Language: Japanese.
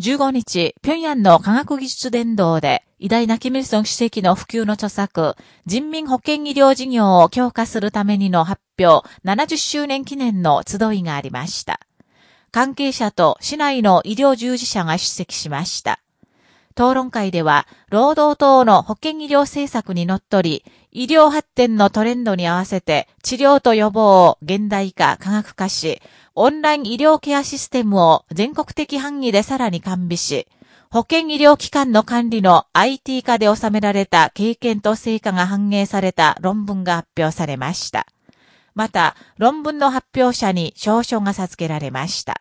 15日、平壌の科学技術伝道で、偉大なキム・イルソン主席の普及の著作、人民保健医療事業を強化するためにの発表70周年記念の集いがありました。関係者と市内の医療従事者が出席しました。討論会では、労働等の保健医療政策にのっとり、医療発展のトレンドに合わせて、治療と予防を現代化、科学化し、オンライン医療ケアシステムを全国的範囲でさらに完備し、保健医療機関の管理の IT 化で収められた経験と成果が反映された論文が発表されました。また、論文の発表者に証書が授けられました。